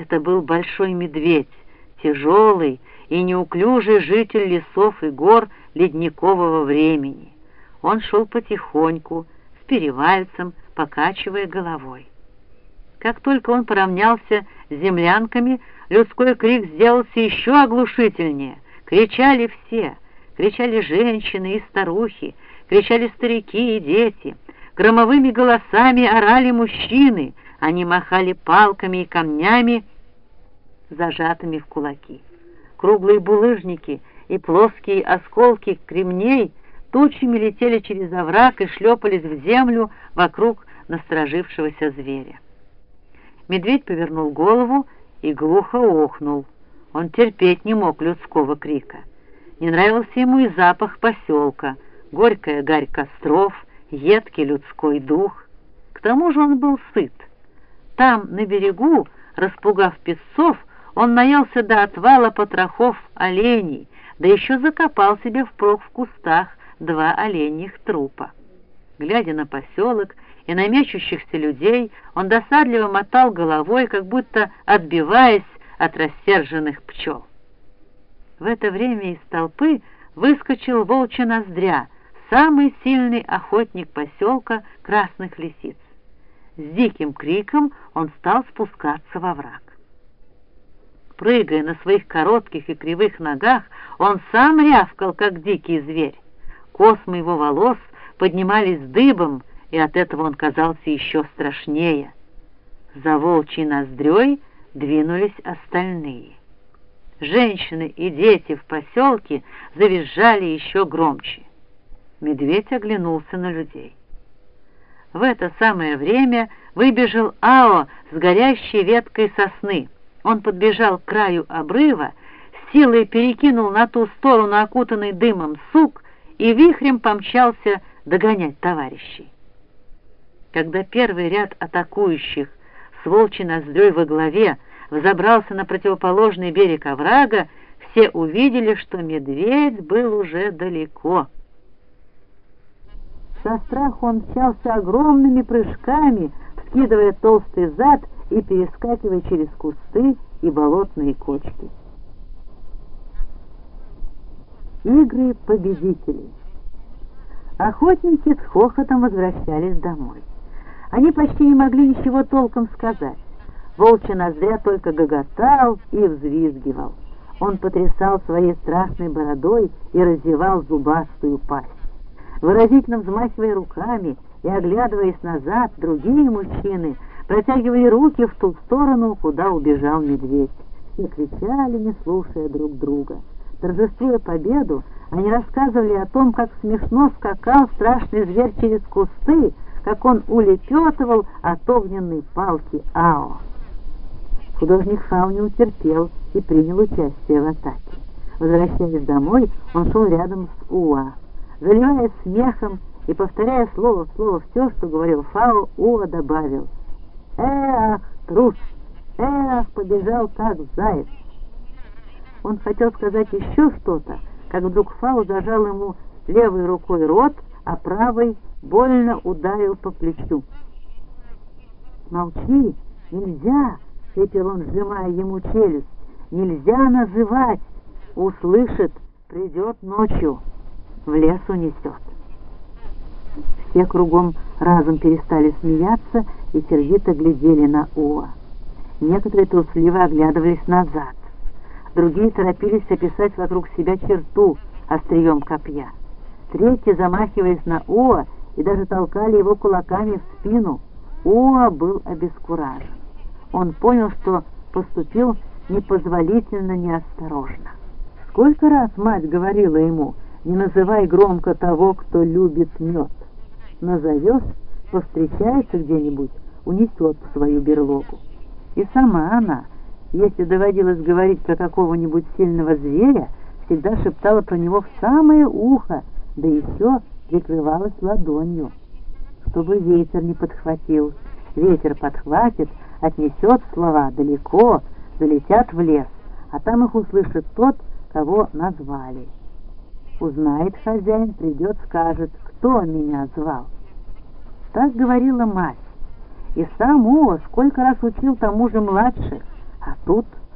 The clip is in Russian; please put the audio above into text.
Это был большой медведь, тяжелый и неуклюжий житель лесов и гор ледникового времени. Он шел потихоньку, с перевальцем, покачивая головой. Как только он поравнялся с землянками, людской крик сделался еще оглушительнее. Кричали все, кричали женщины и старухи, кричали старики и дети. Громовыми голосами орали мужчины, они махали палками и камнями, зажатыми в кулаки. Круглые булыжники и плоские осколки кремней тучами летели через овраг и шлепались в землю вокруг насторожившегося зверя. Медведь повернул голову и глухо охнул. Он терпеть не мог людского крика. Не нравился ему и запах поселка, горькая гарь костров, едкий людской дух. К тому же он был сыт. Там, на берегу, распугав песцов, он наелся до отвала потрохов оленей, да еще закопал себе впрок в кустах два оленьих трупа. Глядя на поселок и на мечущихся людей, он досадливо мотал головой, как будто отбиваясь от рассерженных пчел. В это время из толпы выскочил волчья ноздря, самый сильный охотник поселка Красных Лисиц. С диким криком он стал спускаться во враг. Прыгая на своих коротких и кривых ногах, он сам рявкал, как дикий зверь. Космы его волос поднимались дыбом, и от этого он казался еще страшнее. За волчьей ноздрёй двинулись остальные. Женщины и дети в поселке завизжали еще громче. Медведь оглянулся на людей. В это самое время выбежал Ао с горящей веткой сосны — он подбежал к краю обрыва, силой перекинул на ту сторону окутанный дымом сук и вихрем помчался догонять товарищей. Когда первый ряд атакующих с волчьей ноздрёй во главе взобрался на противоположный берег оврага, все увидели, что медведь был уже далеко. Со страху он мчался огромными прыжками, вскидывая толстый зад и перескакивая через кусты и болотные кочки. Игры победителей. Охотники с хохотом возвращались домой. Они почти не могли ничего толком сказать. Волчья ноздря только гоготал и взвизгивал. Он потрясал своей страшной бородой и разевал зубастую пасть. Выразительно взмахивая руками и оглядываясь назад, другие мужчины — протягивали руки в ту сторону, куда убежал медведь. Все кричали, не слушая друг друга. Торжествуя победу, они рассказывали о том, как смешно скакал страшный зверь через кусты, как он улепетывал от огненной палки Ао. Художник Фау не утерпел и принял участие в атаке. Возвращаясь домой, он шел рядом с Уа. Заливаясь смехом и повторяя слово в слово все, что говорил Фау, Уа добавил — Эх, трус! Эх, побежал как заяц! Он хотел сказать еще что-то, как вдруг Фау зажал ему левой рукой рот, а правой больно ударил по плечу. «Молчи! Нельзя!» — шепел он, сжимая ему челюсть. «Нельзя называть! Услышит, придет ночью, в лес унесет». Все кругом разом перестали смеяться и сердито глядели на Уа. Некоторые трусливо оглядывались назад. Другие торопились описать вокруг себя черту острием копья. Третьи, замахиваясь на Уа, и даже толкали его кулаками в спину. Уа был обескуражен. Он понял, что поступил непозволительно неосторожно. Сколько раз мать говорила ему, не называй громко того, кто любит мед назовешь, повстречается где-нибудь, унесет в свою берлогу. И сама она, если доводилось говорить про какого-нибудь сильного зверя, всегда шептала про него в самое ухо, да еще прикрывалась ладонью, чтобы ветер не подхватил. Ветер подхватит, отнесет слова далеко, долетят в лес, а там их услышит тот, кого назвали. Узнает хозяин, придет, скажет, кто меня звал. Так говорила мать. И сам О сколько раз учил тому же младших. А тут